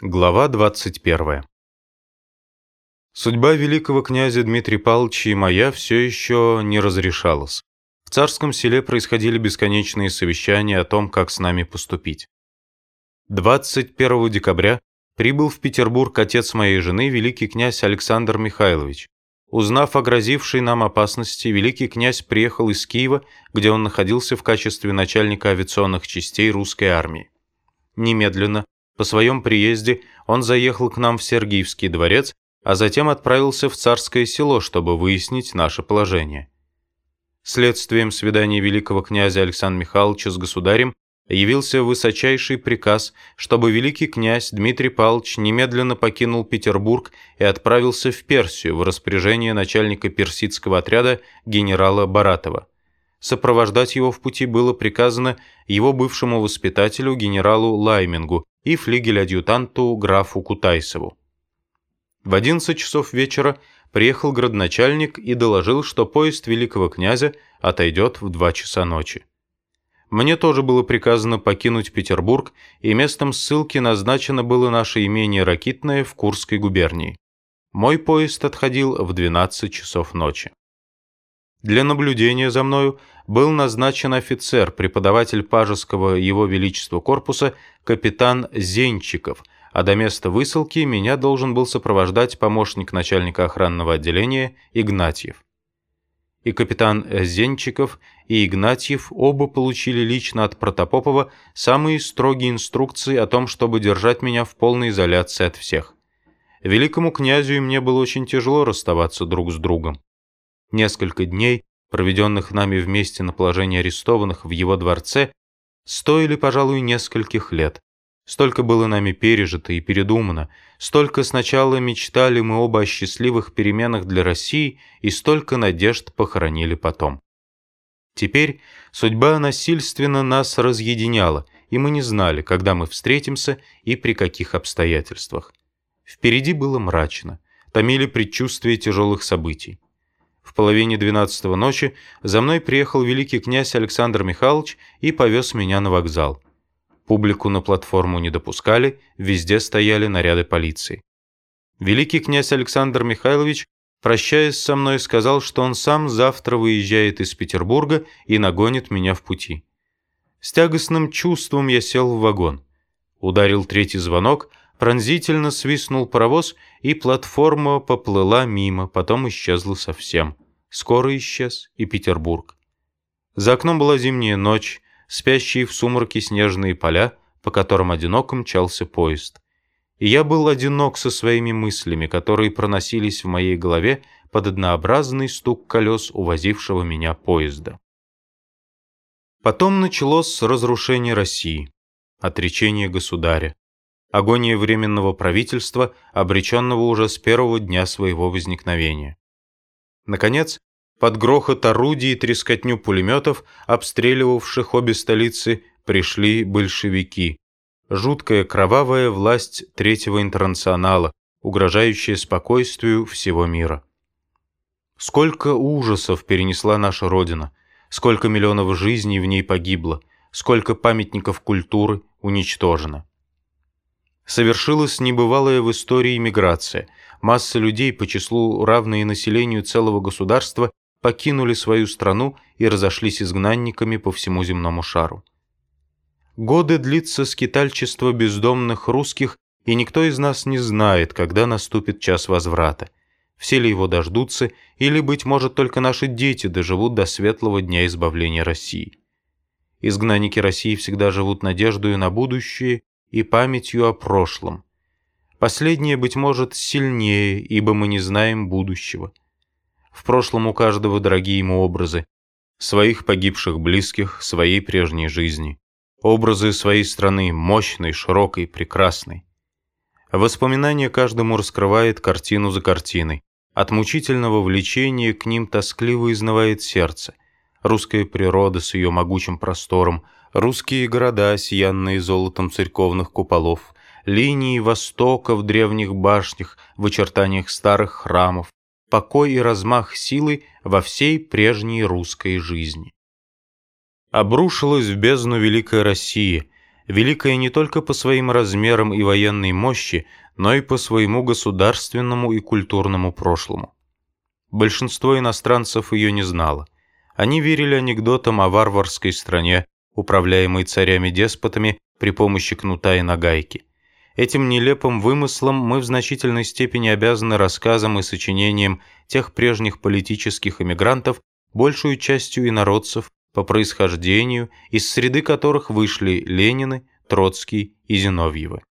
Глава 21. Судьба великого князя Дмитрия Павловича и моя все еще не разрешалась. В царском селе происходили бесконечные совещания о том, как с нами поступить. 21 декабря прибыл в Петербург отец моей жены, великий князь Александр Михайлович. Узнав о грозившей нам опасности, великий князь приехал из Киева, где он находился в качестве начальника авиационных частей русской армии. Немедленно по своем приезде он заехал к нам в Сергиевский дворец, а затем отправился в Царское село, чтобы выяснить наше положение. Следствием свидания великого князя Александра Михайловича с государем явился высочайший приказ, чтобы великий князь Дмитрий Павлович немедленно покинул Петербург и отправился в Персию в распоряжение начальника персидского отряда генерала Баратова. Сопровождать его в пути было приказано его бывшему воспитателю генералу Лаймингу, и флигель-адъютанту графу Кутайсову. В 11 часов вечера приехал градоначальник и доложил, что поезд великого князя отойдет в 2 часа ночи. Мне тоже было приказано покинуть Петербург, и местом ссылки назначено было наше имение Ракитное в Курской губернии. Мой поезд отходил в 12 часов ночи. Для наблюдения за мною был назначен офицер, преподаватель Пажеского Его Величества корпуса, капитан Зенчиков, а до места высылки меня должен был сопровождать помощник начальника охранного отделения Игнатьев. И капитан Зенчиков, и Игнатьев оба получили лично от Протопопова самые строгие инструкции о том, чтобы держать меня в полной изоляции от всех. Великому князю и мне было очень тяжело расставаться друг с другом. Несколько дней, проведенных нами вместе на положении арестованных в его дворце, стоили, пожалуй, нескольких лет. Столько было нами пережито и передумано, столько сначала мечтали мы оба о счастливых переменах для России и столько надежд похоронили потом. Теперь судьба насильственно нас разъединяла, и мы не знали, когда мы встретимся и при каких обстоятельствах. Впереди было мрачно, томили предчувствия тяжелых событий. В половине двенадцатого ночи за мной приехал великий князь Александр Михайлович и повез меня на вокзал. Публику на платформу не допускали, везде стояли наряды полиции. Великий князь Александр Михайлович, прощаясь со мной, сказал, что он сам завтра выезжает из Петербурга и нагонит меня в пути. С тягостным чувством я сел в вагон. Ударил третий звонок — Пронзительно свистнул паровоз, и платформа поплыла мимо, потом исчезла совсем. Скоро исчез и Петербург. За окном была зимняя ночь, спящие в сумраке снежные поля, по которым одиноко мчался поезд. И я был одинок со своими мыслями, которые проносились в моей голове под однообразный стук колес увозившего меня поезда. Потом началось разрушение России, отречение государя агония Временного правительства, обреченного уже с первого дня своего возникновения. Наконец, под грохот орудий и трескотню пулеметов, обстреливавших обе столицы, пришли большевики. Жуткая кровавая власть Третьего интернационала, угрожающая спокойствию всего мира. Сколько ужасов перенесла наша Родина, сколько миллионов жизней в ней погибло, сколько памятников культуры уничтожено. Совершилась небывалая в истории миграция. Масса людей по числу равные населению целого государства покинули свою страну и разошлись изгнанниками по всему земному шару. Годы длится скитальчество бездомных русских, и никто из нас не знает, когда наступит час возврата. Все ли его дождутся, или, быть может, только наши дети доживут до светлого дня избавления России. Изгнанники России всегда живут надеждою на будущее и памятью о прошлом. Последнее, быть может, сильнее, ибо мы не знаем будущего. В прошлом у каждого дорогие ему образы, своих погибших близких, своей прежней жизни, образы своей страны, мощной, широкой, прекрасной. Воспоминание каждому раскрывает картину за картиной. От мучительного влечения к ним тоскливо изнывает сердце. Русская природа с ее могучим простором, Русские города, сиянные золотом церковных куполов, линии востока в древних башнях, в очертаниях старых храмов, покой и размах силы во всей прежней русской жизни. Обрушилась в бездну Великая Россия, великая не только по своим размерам и военной мощи, но и по своему государственному и культурному прошлому. Большинство иностранцев ее не знало. Они верили анекдотам о варварской стране, управляемой царями-деспотами при помощи кнута и нагайки. Этим нелепым вымыслом мы в значительной степени обязаны рассказам и сочинениям тех прежних политических эмигрантов, большую частью инородцев по происхождению, из среды которых вышли Ленины, Троцкий и Зиновьевы.